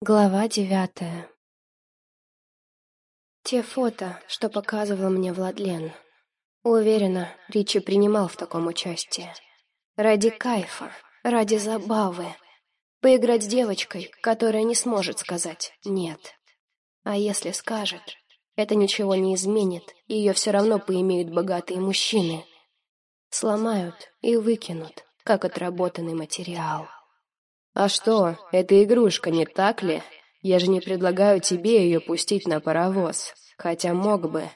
Глава девятая Те фото, что показывал мне Владлен. Уверена, Ричи принимал в таком участие. Ради кайфа, ради забавы. Поиграть с девочкой, которая не сможет сказать «нет». А если скажет, это ничего не изменит, ее все равно поимеют богатые мужчины. Сломают и выкинут, как отработанный материал. «А что, это игрушка, не так ли? Я же не предлагаю тебе ее пустить на паровоз, хотя мог бы.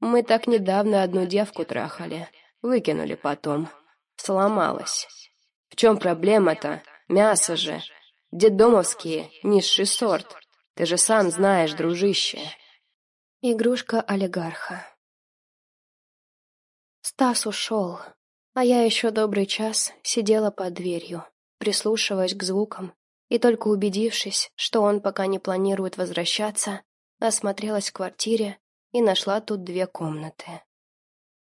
Мы так недавно одну девку трахали, выкинули потом. Сломалась. В чем проблема-то? Мясо же. Дедомовские, низший сорт. Ты же сам знаешь, дружище». Игрушка олигарха. Стас ушел, а я еще добрый час сидела под дверью прислушиваясь к звукам, и только убедившись, что он пока не планирует возвращаться, осмотрелась в квартире и нашла тут две комнаты.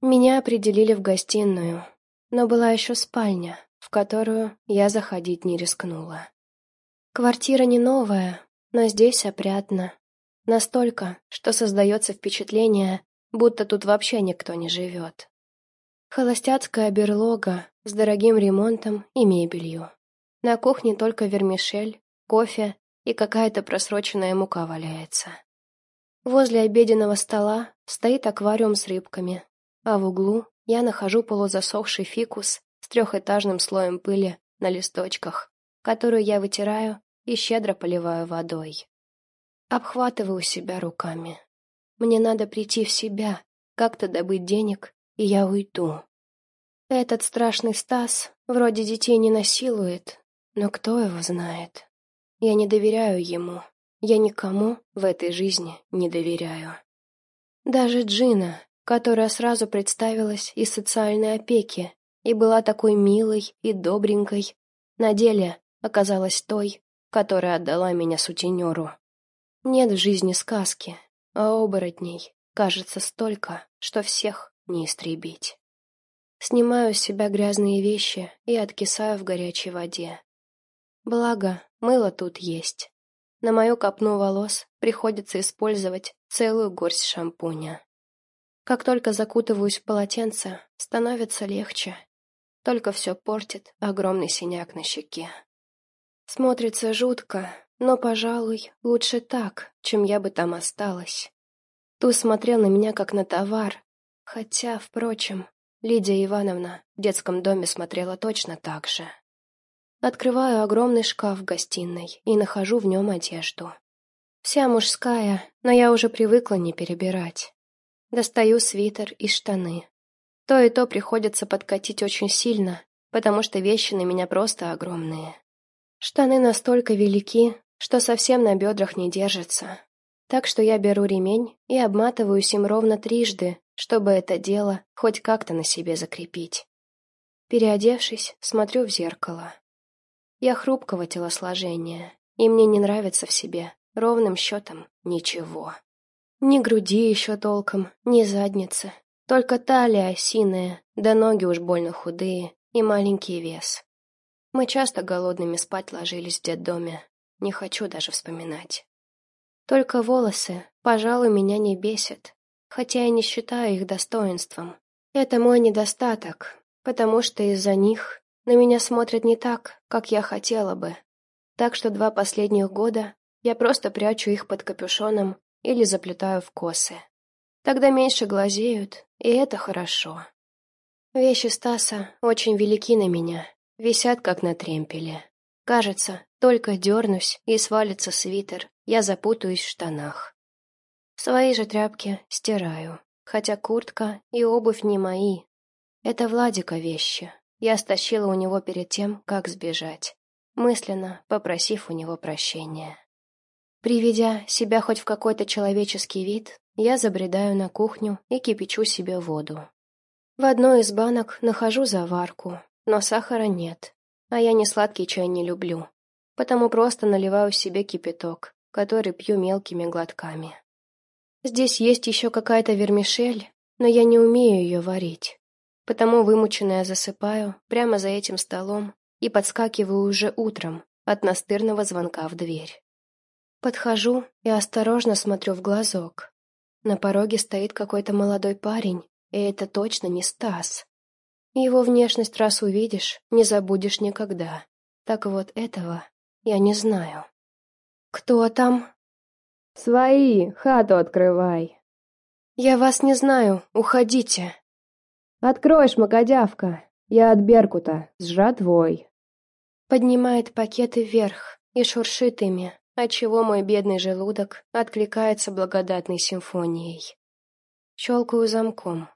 Меня определили в гостиную, но была еще спальня, в которую я заходить не рискнула. Квартира не новая, но здесь опрятно. Настолько, что создается впечатление, будто тут вообще никто не живет. Холостяцкая берлога с дорогим ремонтом и мебелью. На кухне только вермишель, кофе и какая-то просроченная мука валяется. Возле обеденного стола стоит аквариум с рыбками, а в углу я нахожу полузасохший фикус с трехэтажным слоем пыли на листочках, которую я вытираю и щедро поливаю водой. Обхватываю себя руками. Мне надо прийти в себя, как-то добыть денег, и я уйду. Этот страшный Стас вроде детей не насилует, но кто его знает? Я не доверяю ему. Я никому в этой жизни не доверяю. Даже Джина, которая сразу представилась из социальной опеки и была такой милой и добренькой, на деле оказалась той, которая отдала меня сутенеру. Нет в жизни сказки, а оборотней, кажется, столько, что всех не истребить. Снимаю с себя грязные вещи и откисаю в горячей воде. Благо, мыло тут есть. На мою копну волос приходится использовать целую горсть шампуня. Как только закутываюсь в полотенце, становится легче. Только все портит огромный синяк на щеке. Смотрится жутко, но, пожалуй, лучше так, чем я бы там осталась. Ту смотрел на меня как на товар, хотя, впрочем, Лидия Ивановна в детском доме смотрела точно так же. Открываю огромный шкаф в гостиной и нахожу в нем одежду. Вся мужская, но я уже привыкла не перебирать. Достаю свитер и штаны. То и то приходится подкатить очень сильно, потому что вещи на меня просто огромные. Штаны настолько велики, что совсем на бедрах не держатся. Так что я беру ремень и обматываюсь им ровно трижды, чтобы это дело хоть как-то на себе закрепить. Переодевшись, смотрю в зеркало. Я хрупкого телосложения, и мне не нравится в себе, ровным счетом, ничего. Ни груди еще толком, ни задницы. Только талия осиная, да ноги уж больно худые и маленький вес. Мы часто голодными спать ложились в детдоме. Не хочу даже вспоминать. Только волосы, пожалуй, меня не бесят, хотя я не считаю их достоинством. Это мой недостаток, потому что из-за них на меня смотрят не так, как я хотела бы. Так что два последних года я просто прячу их под капюшоном или заплетаю в косы. Тогда меньше глазеют, и это хорошо. Вещи Стаса очень велики на меня, висят как на тремпеле. Кажется, только дернусь и свалится свитер, я запутаюсь в штанах. Свои же тряпки стираю, хотя куртка и обувь не мои. Это Владика вещи, я стащила у него перед тем, как сбежать, мысленно попросив у него прощения. Приведя себя хоть в какой-то человеческий вид, я забредаю на кухню и кипячу себе воду. В одной из банок нахожу заварку, но сахара нет, а я не сладкий чай не люблю, потому просто наливаю себе кипяток, который пью мелкими глотками. Здесь есть еще какая-то вермишель, но я не умею ее варить. Потому вымученная засыпаю прямо за этим столом и подскакиваю уже утром от настырного звонка в дверь. Подхожу и осторожно смотрю в глазок. На пороге стоит какой-то молодой парень, и это точно не Стас. Его внешность раз увидишь, не забудешь никогда. Так вот этого я не знаю. «Кто там?» «Свои, хату открывай». «Я вас не знаю, уходите». «Открой, шмакодявка, я от Беркута, с жратвой». Поднимает пакеты вверх и шуршит ими, отчего мой бедный желудок откликается благодатной симфонией. Щелкаю замком.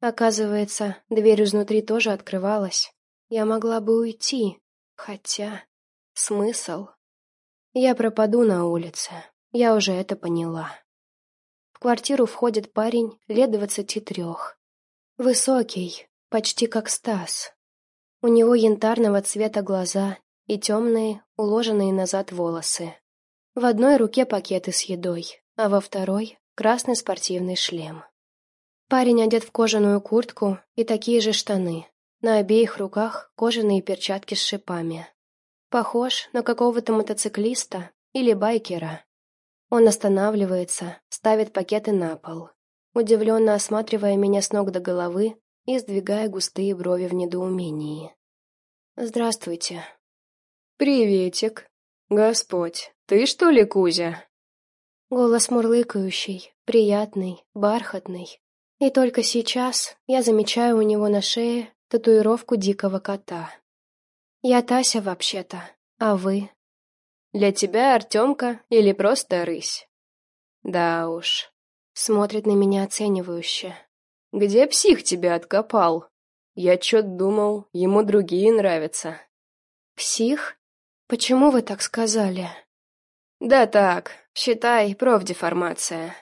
Оказывается, дверь изнутри тоже открывалась. Я могла бы уйти, хотя... Смысл? Я пропаду на улице. Я уже это поняла. В квартиру входит парень лет двадцати трех. Высокий, почти как Стас. У него янтарного цвета глаза и темные, уложенные назад волосы. В одной руке пакеты с едой, а во второй — красный спортивный шлем. Парень одет в кожаную куртку и такие же штаны. На обеих руках кожаные перчатки с шипами. Похож на какого-то мотоциклиста или байкера. Он останавливается, ставит пакеты на пол, удивленно осматривая меня с ног до головы и сдвигая густые брови в недоумении. «Здравствуйте». «Приветик. Господь, ты что ли, Кузя?» Голос мурлыкающий, приятный, бархатный. И только сейчас я замечаю у него на шее татуировку дикого кота. Я Тася вообще-то, а вы? Для тебя Артемка или просто рысь? Да уж. Смотрит на меня оценивающе. Где псих тебя откопал? Я чё-то думал, ему другие нравятся. Псих? Почему вы так сказали? Да так, считай, профдеформация.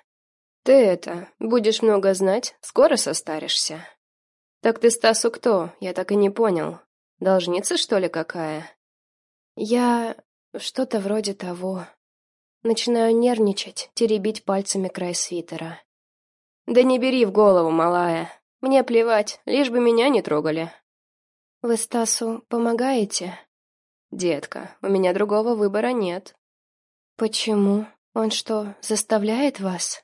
Ты это, будешь много знать, скоро состаришься. Так ты Стасу кто? Я так и не понял. Должница, что ли, какая? Я... что-то вроде того. Начинаю нервничать, теребить пальцами край свитера. Да не бери в голову, малая. Мне плевать, лишь бы меня не трогали. Вы Стасу помогаете? Детка, у меня другого выбора нет. Почему? Он что, заставляет вас?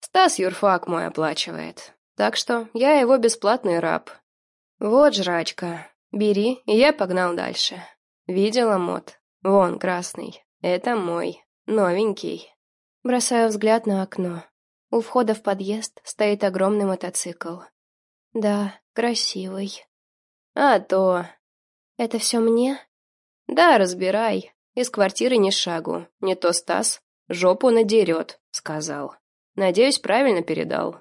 Стас юрфак мой оплачивает. Так что я его бесплатный раб. Вот жрачка, «Бери, и я погнал дальше. Видела мод? Вон, красный. Это мой. Новенький». Бросаю взгляд на окно. У входа в подъезд стоит огромный мотоцикл. Да, красивый. А то... Это все мне? Да, разбирай. Из квартиры ни шагу. Не то Стас. Жопу надерет, сказал. Надеюсь, правильно передал.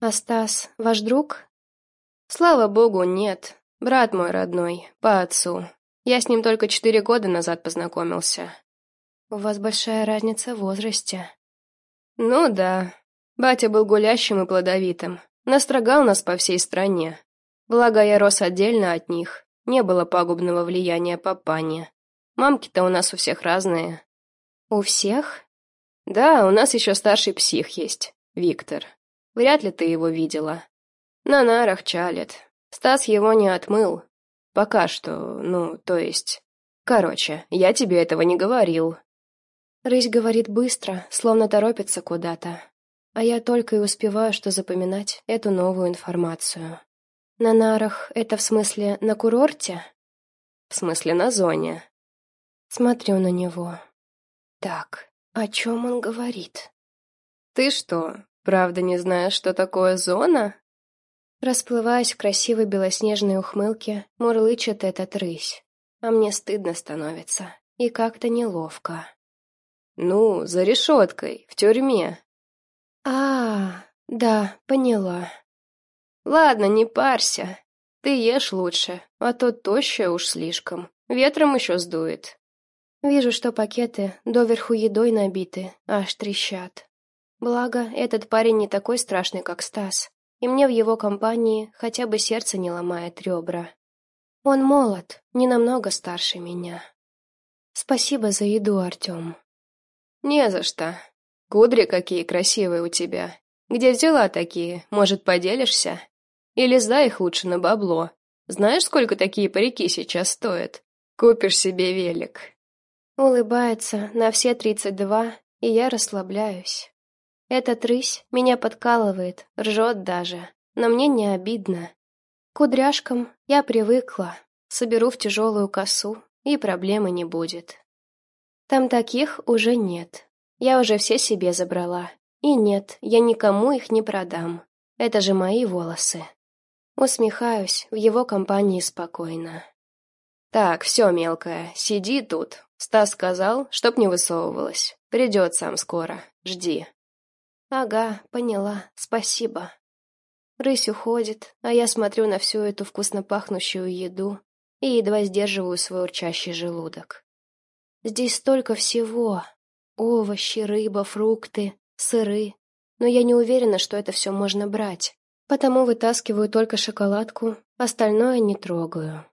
А Стас ваш друг? Слава богу, нет. Брат мой родной, по отцу. Я с ним только четыре года назад познакомился. У вас большая разница в возрасте. Ну да. Батя был гулящим и плодовитым. Настрогал нас по всей стране. Благо, я рос отдельно от них. Не было пагубного влияния папани. Мамки-то у нас у всех разные. У всех? Да, у нас еще старший псих есть, Виктор. Вряд ли ты его видела. На нарах чалит, Стас его не отмыл. Пока что, ну, то есть... Короче, я тебе этого не говорил. Рысь говорит быстро, словно торопится куда-то. А я только и успеваю что запоминать эту новую информацию. На нарах это в смысле на курорте? В смысле на зоне. Смотрю на него. Так, о чем он говорит? Ты что, правда не знаешь, что такое зона? Расплываясь в красивой белоснежной ухмылке, мурлычет этот рысь. А мне стыдно становится. И как-то неловко. «Ну, за решеткой, в тюрьме». А, да, поняла. Ладно, не парься. Ты ешь лучше, а то тощая уж слишком. Ветром еще сдует. Вижу, что пакеты доверху едой набиты, аж трещат. Благо, этот парень не такой страшный, как Стас и мне в его компании хотя бы сердце не ломает ребра. Он молод, не намного старше меня. Спасибо за еду, Артем. Не за что. Кудри какие красивые у тебя. Где взяла такие? Может, поделишься? Или сдай их лучше на бабло. Знаешь, сколько такие парики сейчас стоят? Купишь себе велик. Улыбается на все тридцать два, и я расслабляюсь. Этот рысь меня подкалывает, ржет даже, но мне не обидно. К кудряшкам я привыкла, соберу в тяжелую косу, и проблемы не будет. Там таких уже нет. Я уже все себе забрала. И нет, я никому их не продам. Это же мои волосы. Усмехаюсь в его компании спокойно. «Так, все, мелкая, сиди тут. Стас сказал, чтоб не высовывалась. Придет сам скоро. Жди». «Ага, поняла. Спасибо». Рысь уходит, а я смотрю на всю эту вкусно пахнущую еду и едва сдерживаю свой урчащий желудок. Здесь столько всего. Овощи, рыба, фрукты, сыры. Но я не уверена, что это все можно брать. Потому вытаскиваю только шоколадку, остальное не трогаю.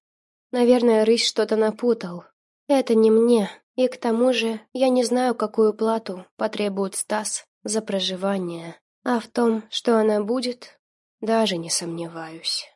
Наверное, рысь что-то напутал. Это не мне, и к тому же я не знаю, какую плату потребует Стас за проживание. А в том, что она будет, даже не сомневаюсь.